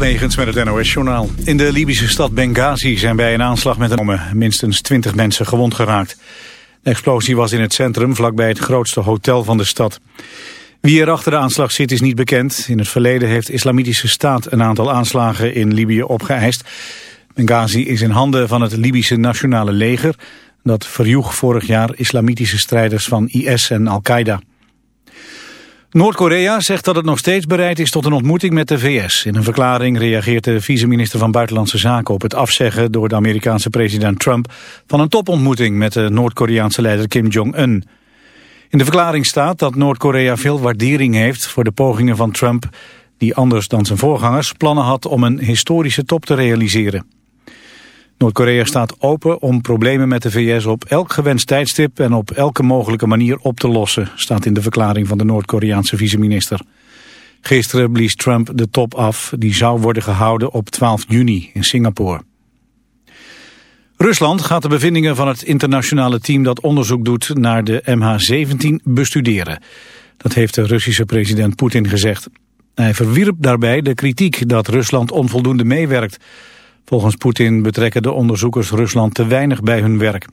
Wegens met het NOS-journaal. In de Libische stad Benghazi zijn bij een aanslag met een minstens 20 mensen gewond geraakt. De explosie was in het centrum, vlakbij het grootste hotel van de stad. Wie er achter de aanslag zit is niet bekend. In het verleden heeft Islamitische Staat een aantal aanslagen in Libië opgeëist. Benghazi is in handen van het Libische Nationale Leger. Dat verjoeg vorig jaar islamitische strijders van IS en Al-Qaeda. Noord-Korea zegt dat het nog steeds bereid is tot een ontmoeting met de VS. In een verklaring reageert de vice-minister van Buitenlandse Zaken op het afzeggen door de Amerikaanse president Trump van een topontmoeting met de Noord-Koreaanse leider Kim Jong-un. In de verklaring staat dat Noord-Korea veel waardering heeft voor de pogingen van Trump, die anders dan zijn voorgangers plannen had om een historische top te realiseren. Noord-Korea staat open om problemen met de VS op elk gewenst tijdstip en op elke mogelijke manier op te lossen, staat in de verklaring van de Noord-Koreaanse vice-minister. Gisteren blies Trump de top af, die zou worden gehouden op 12 juni in Singapore. Rusland gaat de bevindingen van het internationale team dat onderzoek doet naar de MH17 bestuderen. Dat heeft de Russische president Poetin gezegd. Hij verwierp daarbij de kritiek dat Rusland onvoldoende meewerkt. Volgens Poetin betrekken de onderzoekers Rusland te weinig bij hun werk.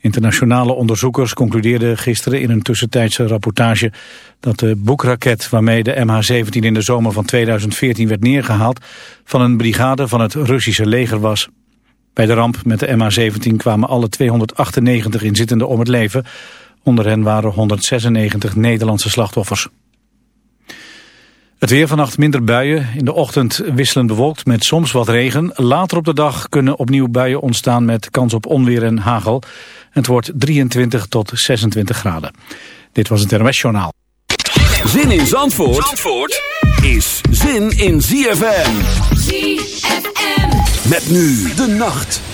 Internationale onderzoekers concludeerden gisteren in een tussentijdse rapportage dat de boekraket waarmee de MH17 in de zomer van 2014 werd neergehaald van een brigade van het Russische leger was. Bij de ramp met de MH17 kwamen alle 298 inzittenden om het leven. Onder hen waren 196 Nederlandse slachtoffers. Het weer vannacht minder buien. In de ochtend wisselend bewolkt met soms wat regen. Later op de dag kunnen opnieuw buien ontstaan met kans op onweer en hagel. Het wordt 23 tot 26 graden. Dit was het NMS Journaal. Zin in Zandvoort, Zandvoort is zin in ZFM. ZFM. Met nu de nacht.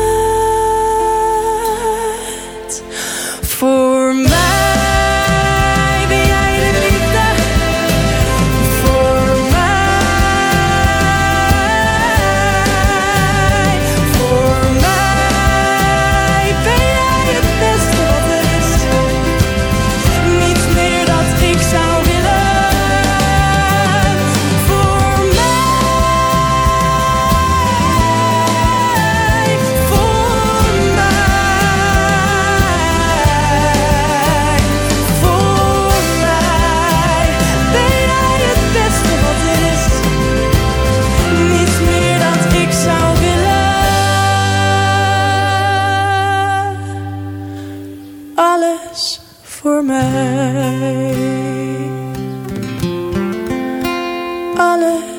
Alles voor mij. Alles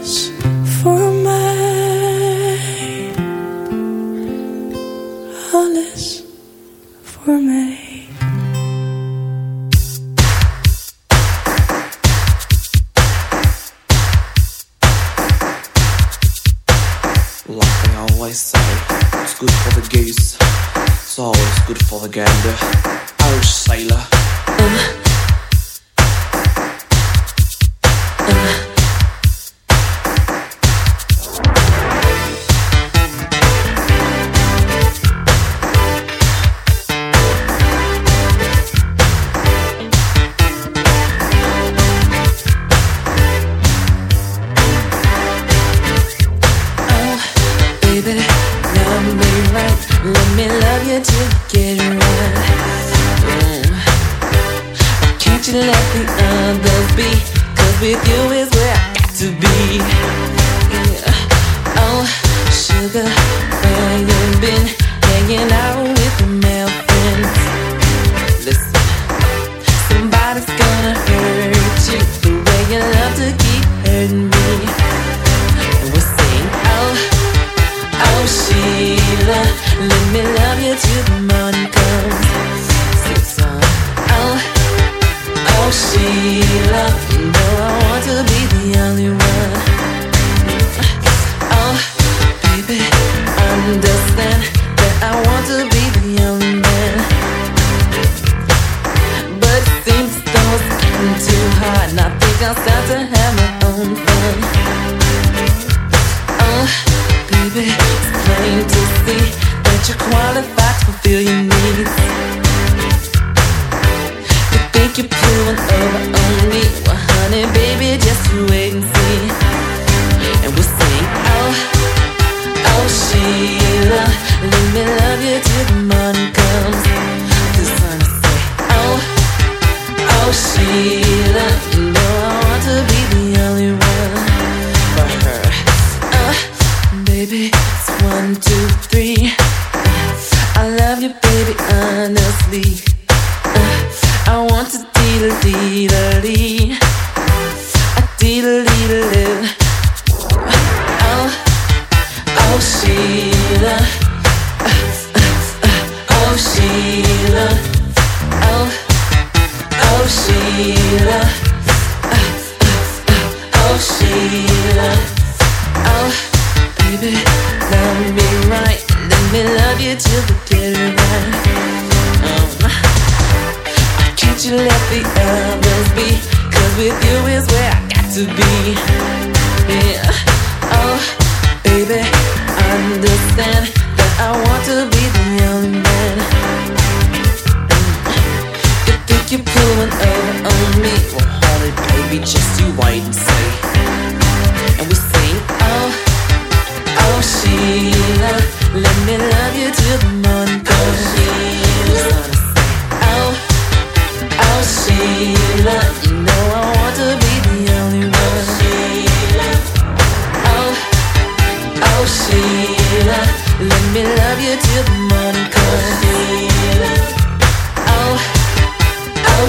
baby. It's plain to see that you're qualified to fulfill your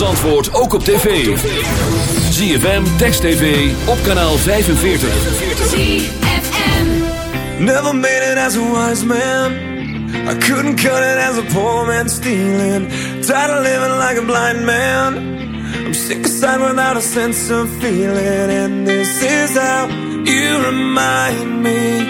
Zandvoort ook op tv. ZFM, Text TV, op kanaal 45. Never made it as a wise man. I couldn't cut it as a poor man stealing. Tired of living like a blind man. I'm sick aside without a sense of feeling. And this is how you remind me.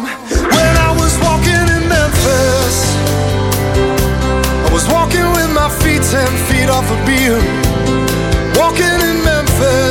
Ten feet off a beam. Walking in Memphis.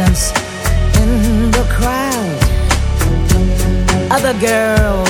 presence in the crowd. Other girls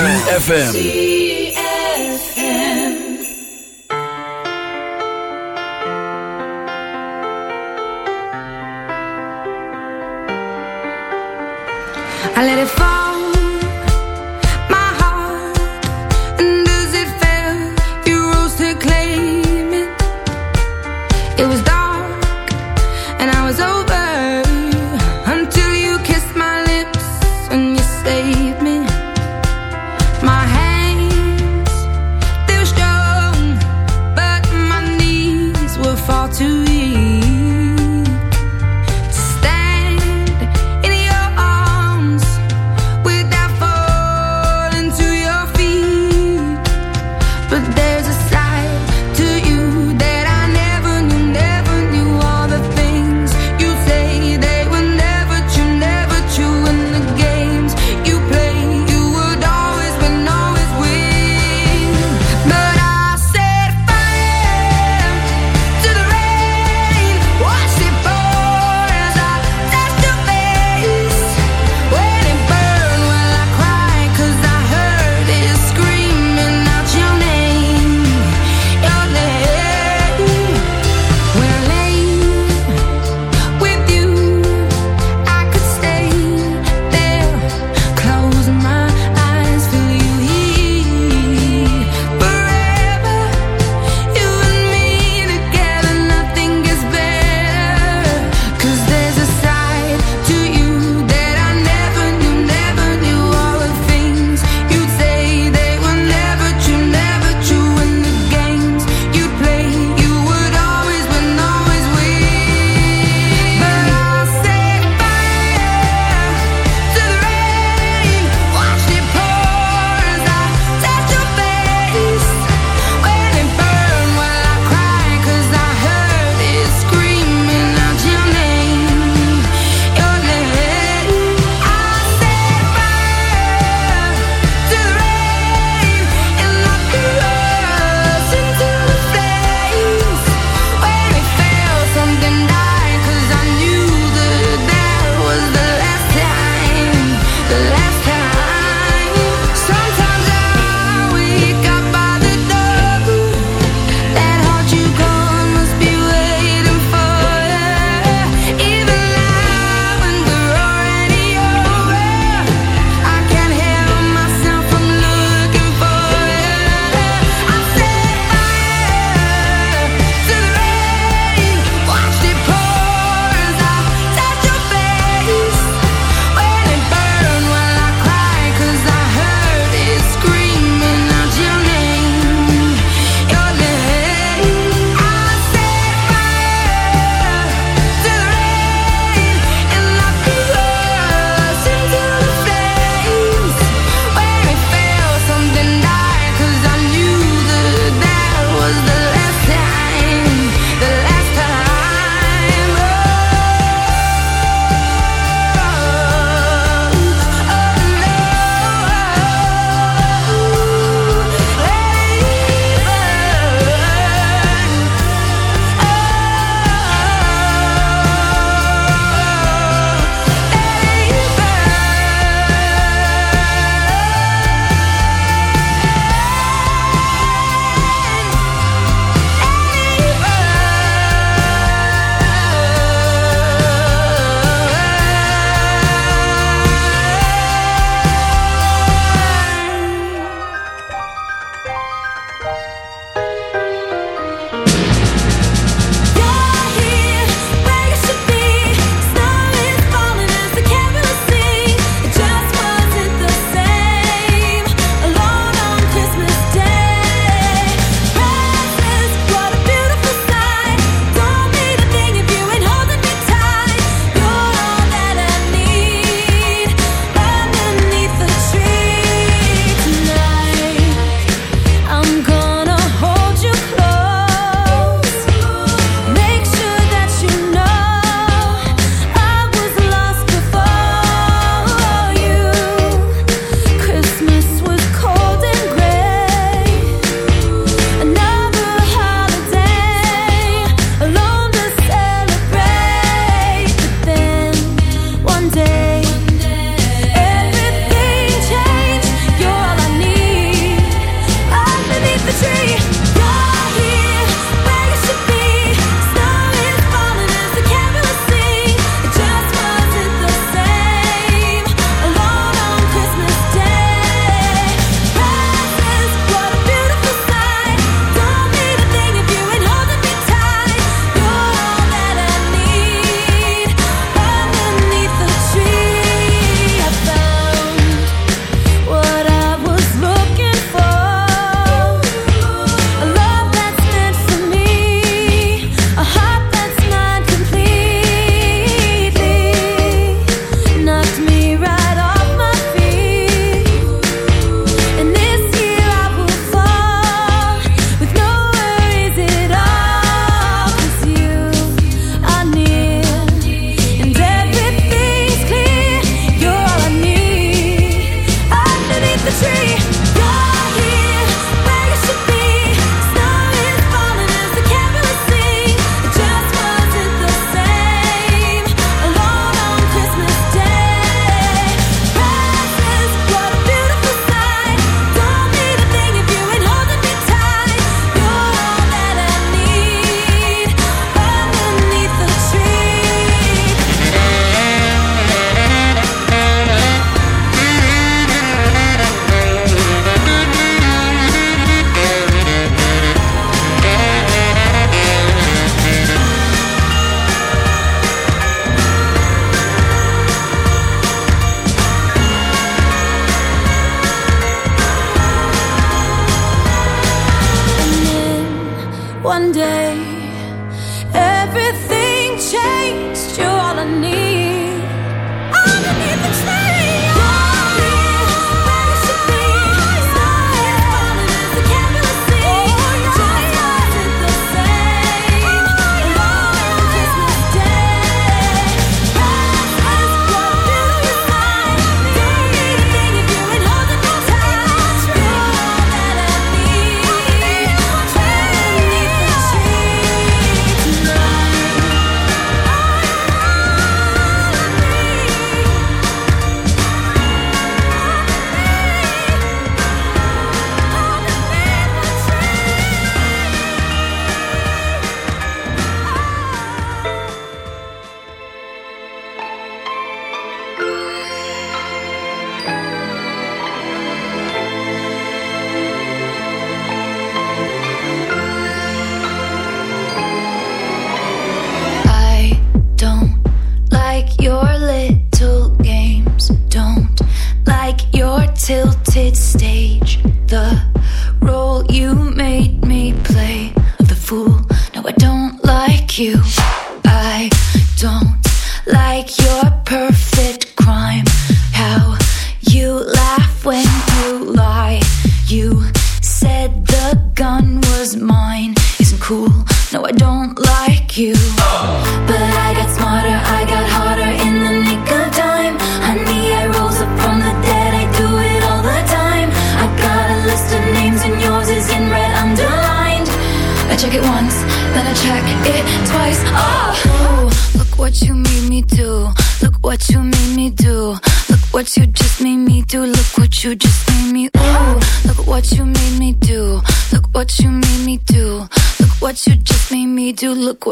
ZFM. I let it fall